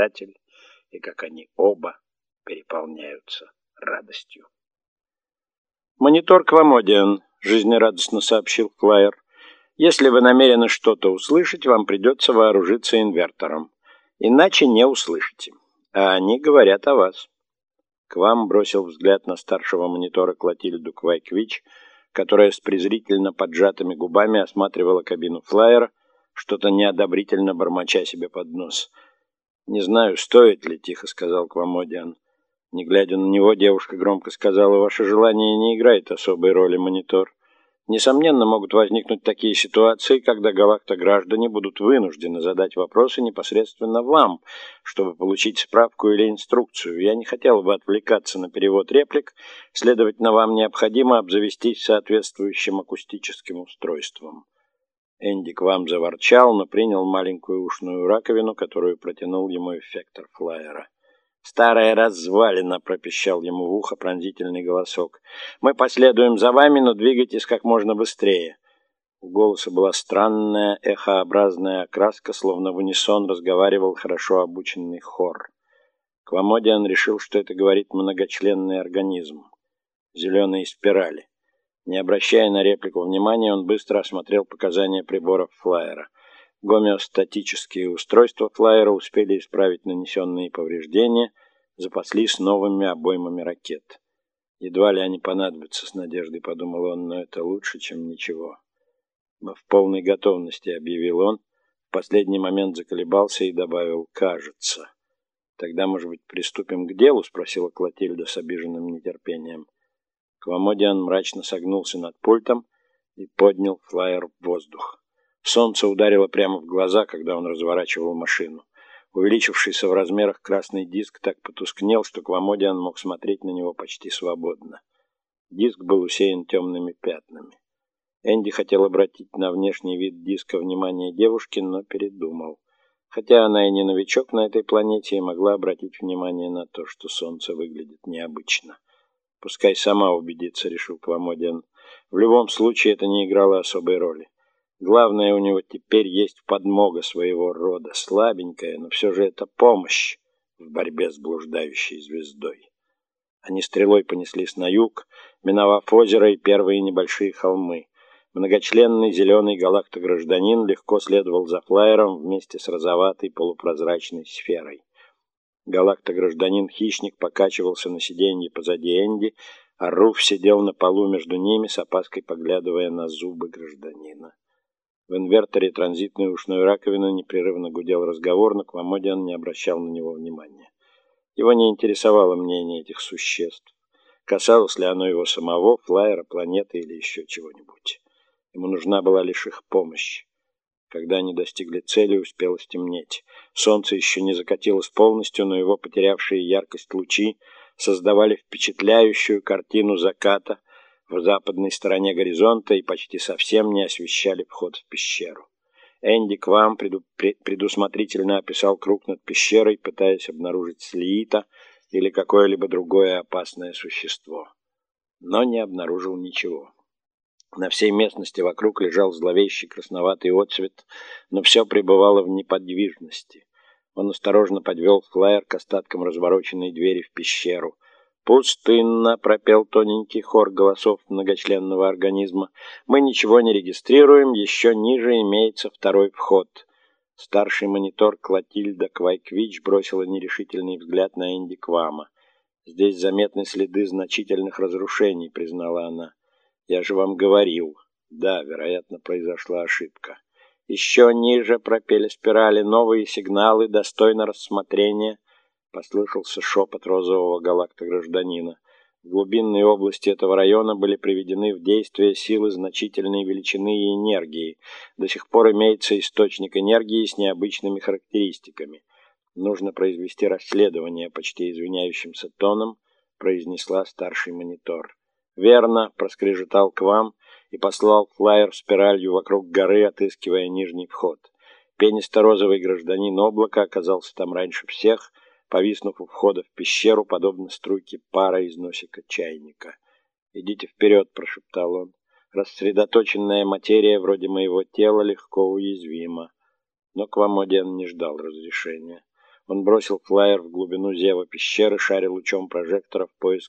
Создатель и как они оба переполняются радостью. «Монитор Квамодиан», — жизнерадостно сообщил Флайер. «Если вы намерены что-то услышать, вам придется вооружиться инвертором. Иначе не услышите. А они говорят о вас». Квам бросил взгляд на старшего монитора Клотильду Квайквич, которая с презрительно поджатыми губами осматривала кабину флайера, что-то неодобрительно бормоча себе под нос. «Не знаю, стоит ли», — тихо сказал Квамодиан. Не глядя на него, девушка громко сказала, «Ваше желание не играет особой роли, монитор. Несомненно, могут возникнуть такие ситуации, когда галакто-граждане будут вынуждены задать вопросы непосредственно вам, чтобы получить справку или инструкцию. Я не хотел бы отвлекаться на перевод реплик, следовательно, вам необходимо обзавестись соответствующим акустическим устройством. Энди к вам заворчал, но принял маленькую ушную раковину, которую протянул ему эффектор флайера. «Старая развалина!» — пропищал ему в ухо пронзительный голосок. «Мы последуем за вами, но двигайтесь как можно быстрее!» У голоса была странная эхообразная окраска, словно в унисон разговаривал хорошо обученный хор. Квамодиан решил, что это говорит многочленный организм. Зеленые спирали. Не обращая на реплику внимания, он быстро осмотрел показания приборов флайера — Гомеостатические устройства флайера успели исправить нанесенные повреждения, запаслись новыми обоймами ракет. Едва ли они понадобятся, с надеждой подумал он, но это лучше, чем ничего. В полной готовности, объявил он, в последний момент заколебался и добавил «кажется». «Тогда, может быть, приступим к делу?» — спросила Клотильда с обиженным нетерпением. Квамодиан мрачно согнулся над пультом и поднял флайер в воздух. Солнце ударило прямо в глаза, когда он разворачивал машину. Увеличившийся в размерах красный диск так потускнел, что Квамодиан мог смотреть на него почти свободно. Диск был усеян темными пятнами. Энди хотел обратить на внешний вид диска внимание девушки, но передумал. Хотя она и не новичок на этой планете, и могла обратить внимание на то, что Солнце выглядит необычно. Пускай сама убедится, решил Квамодиан. В любом случае это не играло особой роли. Главное, у него теперь есть подмога своего рода, слабенькая, но все же это помощь в борьбе с блуждающей звездой. Они стрелой понеслись на юг, миновав озеро и первые небольшие холмы. Многочленный зеленый галактогражданин легко следовал за флайером вместе с розоватой полупрозрачной сферой. Галактогражданин-хищник покачивался на сиденье позади Энди, а Руф сидел на полу между ними, с опаской поглядывая на зубы гражданина. В инверторе транзитной ушной раковины непрерывно гудел разговор, но Квамодиан не обращал на него внимания. Его не интересовало мнение этих существ. Касалось ли оно его самого, флайера, планеты или еще чего-нибудь. Ему нужна была лишь их помощь. Когда они достигли цели, успело стемнеть. Солнце еще не закатилось полностью, но его потерявшие яркость лучи создавали впечатляющую картину заката — в западной стороне горизонта и почти совсем не освещали вход в пещеру. Энди Квам преду, предусмотрительно описал круг над пещерой, пытаясь обнаружить слиита или какое-либо другое опасное существо. Но не обнаружил ничего. На всей местности вокруг лежал зловещий красноватый отцвет, но все пребывало в неподвижности. Он осторожно подвел флайер к остаткам развороченной двери в пещеру — «Пустынно», — пропел тоненький хор голосов многочленного организма. «Мы ничего не регистрируем, еще ниже имеется второй вход». Старший монитор Клотильда Квайквич бросила нерешительный взгляд на Энди Квама. «Здесь заметны следы значительных разрушений», — признала она. «Я же вам говорил». Да, вероятно, произошла ошибка. Еще ниже пропели спирали новые сигналы, достойно рассмотрения — Послышался шепот розового галактогражданина. В глубинной области этого района были приведены в действие силы значительной величины и энергии. До сих пор имеется источник энергии с необычными характеристиками. Нужно произвести расследование, почти извиняющимся тоном, произнесла старший монитор. «Верно», — проскрежетал к вам и послал флайер спиралью вокруг горы, отыскивая нижний вход. Пенисто-розовый гражданин облака оказался там раньше всех — повиснув у входа в пещеру, подобно струйке пара из носика чайника. «Идите вперед», — прошептал он. «Рассредоточенная материя вроде моего тела легко уязвима». Но Квамодиан не ждал разрешения. Он бросил флаер в глубину зева пещеры, шарил лучом прожектора в поиск